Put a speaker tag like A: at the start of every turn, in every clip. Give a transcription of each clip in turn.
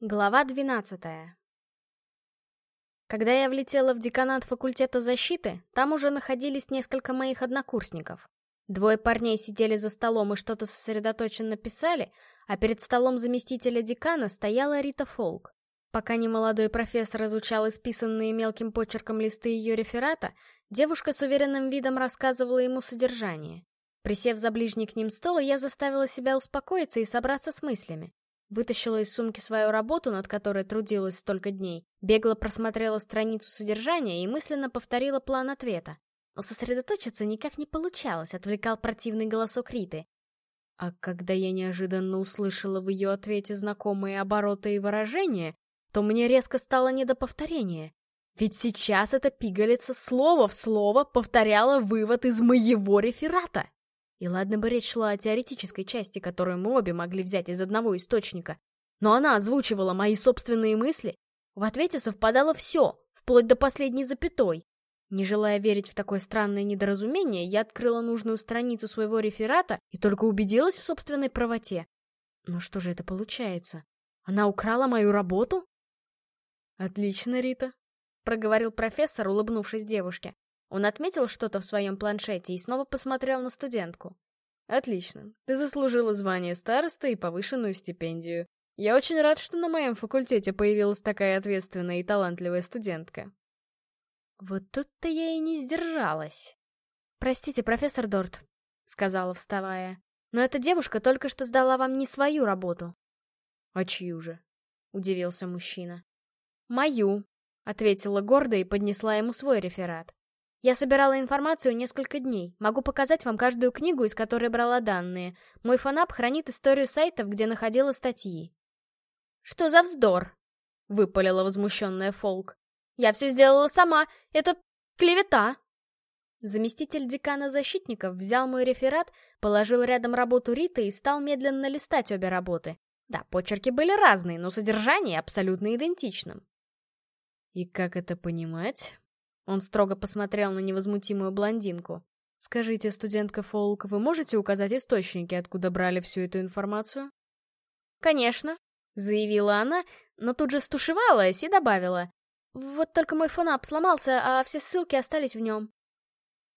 A: Глава 12 Когда я влетела в деканат факультета защиты, там уже находились несколько моих однокурсников. Двое парней сидели за столом и что-то сосредоточенно писали, а перед столом заместителя декана стояла Рита Фолк. Пока немолодой профессор изучал исписанные мелким почерком листы ее реферата, девушка с уверенным видом рассказывала ему содержание. Присев за ближний к ним стол, я заставила себя успокоиться и собраться с мыслями. Вытащила из сумки свою работу, над которой трудилась столько дней, бегло просмотрела страницу содержания и мысленно повторила план ответа. Но сосредоточиться никак не получалось, отвлекал противный голосок Риты. А когда я неожиданно услышала в ее ответе знакомые обороты и выражения, то мне резко стало не до повторения. Ведь сейчас эта пигалица слово в слово повторяла вывод из моего реферата. И ладно бы речь шла о теоретической части, которую мы обе могли взять из одного источника. Но она озвучивала мои собственные мысли. В ответе совпадало все, вплоть до последней запятой. Не желая верить в такое странное недоразумение, я открыла нужную страницу своего реферата и только убедилась в собственной правоте. Но что же это получается? Она украла мою работу? Отлично, Рита, проговорил профессор, улыбнувшись девушке. Он отметил что-то в своем планшете и снова посмотрел на студентку. «Отлично. Ты заслужила звание староста и повышенную стипендию. Я очень рад, что на моем факультете появилась такая ответственная и талантливая студентка». Вот тут-то я и не сдержалась. «Простите, профессор Дорт», — сказала, вставая, «но эта девушка только что сдала вам не свою работу». «А чью же?» — удивился мужчина. «Мою», — ответила гордо и поднесла ему свой реферат. Я собирала информацию несколько дней. Могу показать вам каждую книгу, из которой брала данные. Мой фанап хранит историю сайтов, где находила статьи. «Что за вздор?» — выпалила возмущенная Фолк. «Я все сделала сама. Это клевета!» Заместитель декана защитников взял мой реферат, положил рядом работу Риты и стал медленно листать обе работы. Да, почерки были разные, но содержание абсолютно идентичным. «И как это понимать?» Он строго посмотрел на невозмутимую блондинку. «Скажите, студентка Фолк, вы можете указать источники, откуда брали всю эту информацию?» «Конечно», — заявила она, но тут же стушевалась и добавила. «Вот только мой фонап сломался, а все ссылки остались в нем».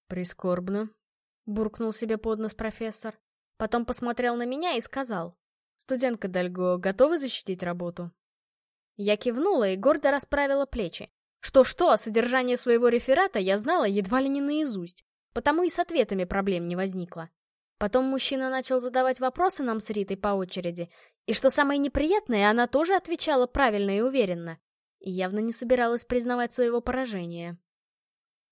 B: «Прискорбно», — буркнул себе под нос профессор. Потом посмотрел на меня и сказал. «Студентка Дальго, готовы защитить работу?»
A: Я кивнула и гордо расправила плечи. Что-что, а содержание своего реферата я знала едва ли не наизусть, потому и с ответами проблем не возникло. Потом мужчина начал задавать вопросы нам с Ритой по очереди, и что самое неприятное, она тоже отвечала правильно и уверенно, и явно не собиралась признавать своего поражения.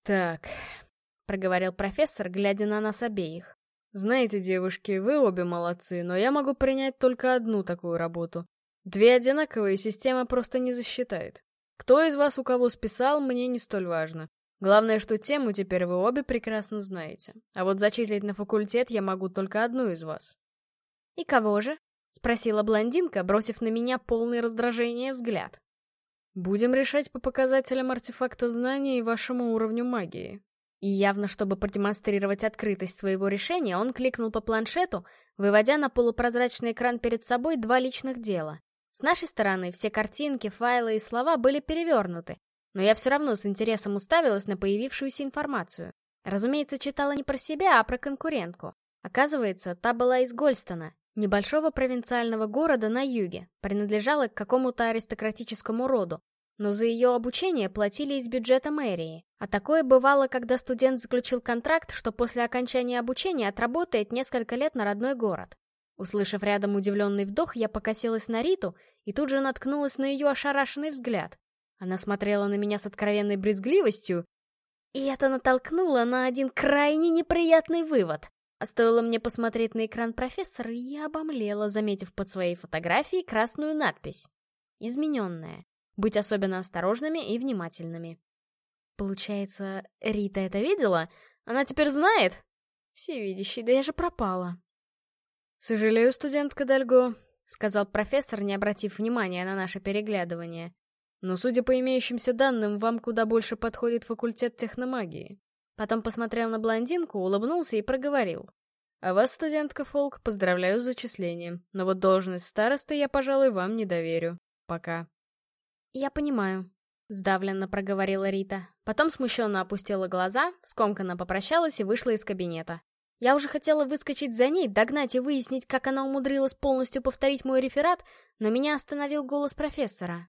B: «Так», — проговорил профессор, глядя на нас обеих. «Знаете, девушки, вы обе молодцы, но я могу принять только одну такую работу. Две одинаковые система просто не засчитает. Кто из вас у кого списал, мне не столь важно. Главное, что тему теперь вы обе прекрасно знаете. А вот зачислить на факультет я могу только одну из вас.
A: «И кого же?» — спросила блондинка, бросив на меня полный раздражения взгляд.
B: «Будем решать по показателям артефакта знаний и вашему уровню магии».
A: И явно, чтобы продемонстрировать открытость своего решения, он кликнул по планшету, выводя на полупрозрачный экран перед собой два личных дела. С нашей стороны все картинки, файлы и слова были перевернуты, но я все равно с интересом уставилась на появившуюся информацию. Разумеется, читала не про себя, а про конкурентку. Оказывается, та была из Гольстона, небольшого провинциального города на юге, принадлежала к какому-то аристократическому роду, но за ее обучение платили из бюджета мэрии. А такое бывало, когда студент заключил контракт, что после окончания обучения отработает несколько лет на родной город. Услышав рядом удивленный вдох, я покосилась на Риту и тут же наткнулась на ее ошарашенный взгляд. Она смотрела на меня с откровенной брезгливостью, и это натолкнуло на один крайне неприятный вывод. А стоило мне посмотреть на экран профессора, я обомлела, заметив под своей фотографией красную надпись. Измененная. Быть особенно осторожными и внимательными. Получается, Рита это видела? Она теперь знает? Всевидящий, да я же пропала.
B: «Сожалею, студентка Дальго», — сказал профессор, не обратив внимания на наше переглядывание. «Но, судя по имеющимся данным, вам куда больше подходит факультет техномагии». Потом посмотрел на блондинку, улыбнулся и проговорил. «А вас, студентка Фолк, поздравляю с зачислением, но вот должность старосты я, пожалуй, вам не доверю. пока».
A: «Я понимаю», — сдавленно проговорила Рита. Потом смущенно опустила глаза, скомканно попрощалась и вышла из кабинета. Я уже хотела выскочить за ней, догнать и выяснить, как она умудрилась полностью повторить мой реферат, но меня остановил голос профессора.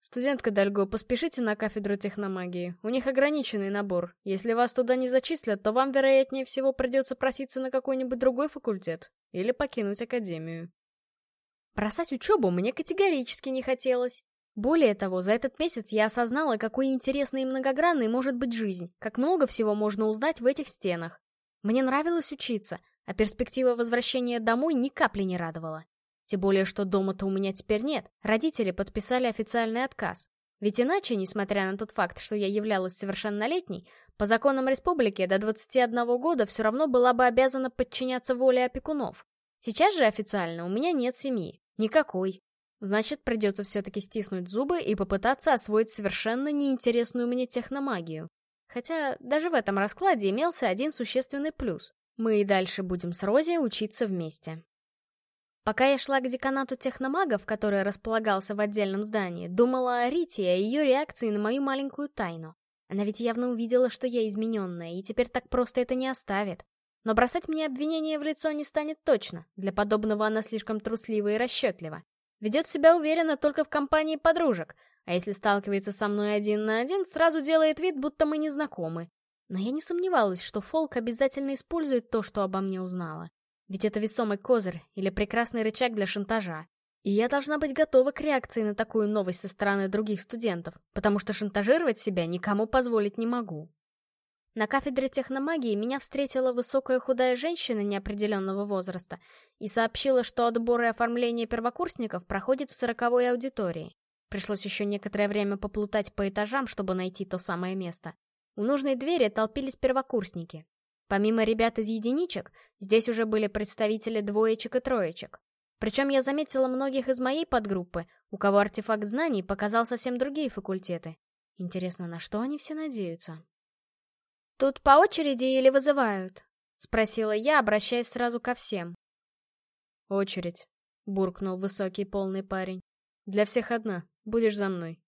B: «Студентка Дальго, поспешите на кафедру техномагии. У них ограниченный набор. Если вас туда не зачислят, то вам, вероятнее всего, придется проситься на какой-нибудь другой факультет. Или покинуть академию».
A: Бросать учебу мне категорически не хотелось. Более того, за этот месяц я осознала, какой интересной и многогранной может быть жизнь, как много всего можно узнать в этих стенах. Мне нравилось учиться, а перспектива возвращения домой ни капли не радовала. Тем более, что дома-то у меня теперь нет, родители подписали официальный отказ. Ведь иначе, несмотря на тот факт, что я являлась совершеннолетней, по законам республики до 21 года все равно была бы обязана подчиняться воле опекунов. Сейчас же официально у меня нет семьи. Никакой. Значит, придется все-таки стиснуть зубы и попытаться освоить совершенно неинтересную мне техномагию. Хотя даже в этом раскладе имелся один существенный плюс. Мы и дальше будем с Рози учиться вместе. Пока я шла к деканату техномагов, который располагался в отдельном здании, думала о Рите и о ее реакции на мою маленькую тайну. Она ведь явно увидела, что я измененная, и теперь так просто это не оставит. Но бросать мне обвинения в лицо не станет точно. Для подобного она слишком труслива и расчетлива. Ведет себя уверенно только в компании подружек, а если сталкивается со мной один на один, сразу делает вид, будто мы не знакомы. Но я не сомневалась, что Фолк обязательно использует то, что обо мне узнала. Ведь это весомый козырь или прекрасный рычаг для шантажа. И я должна быть готова к реакции на такую новость со стороны других студентов, потому что шантажировать себя никому позволить не могу. На кафедре техномагии меня встретила высокая худая женщина неопределенного возраста и сообщила, что отбор и оформление первокурсников проходит в сороковой аудитории. Пришлось еще некоторое время поплутать по этажам, чтобы найти то самое место. У нужной двери толпились первокурсники. Помимо ребят из единичек, здесь уже были представители двоечек и троечек. Причем я заметила многих из моей подгруппы, у кого артефакт знаний показал совсем другие факультеты. Интересно, на что они все надеются? «Тут по очереди или вызывают?» — спросила я, обращаясь сразу ко всем.
B: «Очередь», — буркнул высокий полный парень. «Для всех одна». Будешь за мной.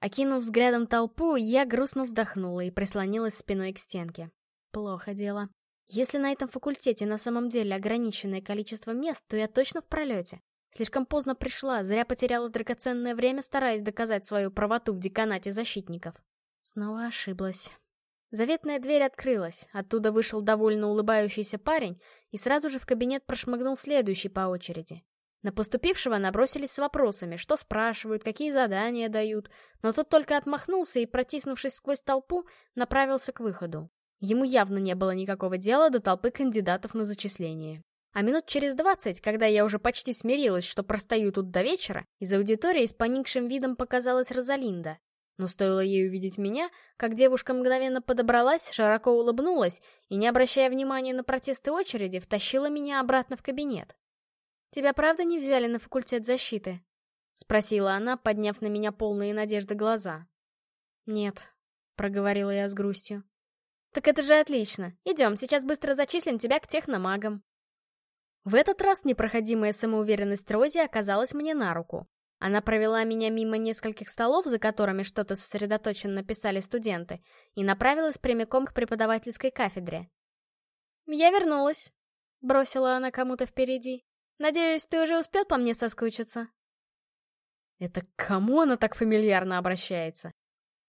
A: Окинув взглядом толпу, я грустно вздохнула и прислонилась спиной к стенке. Плохо дело. Если на этом факультете на самом деле ограниченное количество мест, то я точно в пролете. Слишком поздно пришла, зря потеряла драгоценное время, стараясь доказать свою правоту в деканате защитников. Снова ошиблась. Заветная дверь открылась, оттуда вышел довольно улыбающийся парень и сразу же в кабинет прошмыгнул следующий по очереди. На поступившего набросились с вопросами, что спрашивают, какие задания дают, но тот только отмахнулся и, протиснувшись сквозь толпу, направился к выходу. Ему явно не было никакого дела до толпы кандидатов на зачисление. А минут через двадцать, когда я уже почти смирилась, что простою тут до вечера, из аудитории с поникшим видом показалась Розалинда. Но стоило ей увидеть меня, как девушка мгновенно подобралась, широко улыбнулась и, не обращая внимания на протесты очереди, втащила меня обратно в кабинет. «Тебя правда не взяли на факультет защиты?» — спросила она, подняв на меня полные надежды глаза. «Нет», — проговорила я с грустью. «Так это же отлично. Идем, сейчас быстро зачислим тебя к техномагам». В этот раз непроходимая самоуверенность Рози оказалась мне на руку. Она провела меня мимо нескольких столов, за которыми что-то сосредоточенно писали студенты, и направилась прямиком к преподавательской кафедре. «Я вернулась», — бросила она кому-то впереди. Надеюсь, ты уже успел по мне соскучиться?»
B: Это к кому она так фамильярно обращается?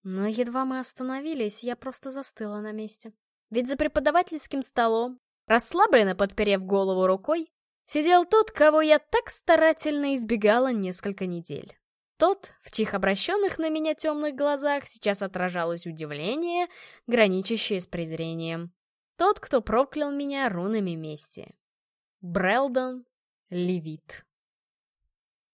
A: Но едва мы остановились, я просто застыла на месте. Ведь за преподавательским столом, расслабленно подперев голову рукой, сидел тот, кого я так старательно избегала несколько недель. Тот, в чьих обращенных на меня темных глазах сейчас отражалось удивление, граничащее с презрением. Тот, кто проклял меня рунами мести. Брелдон Левит.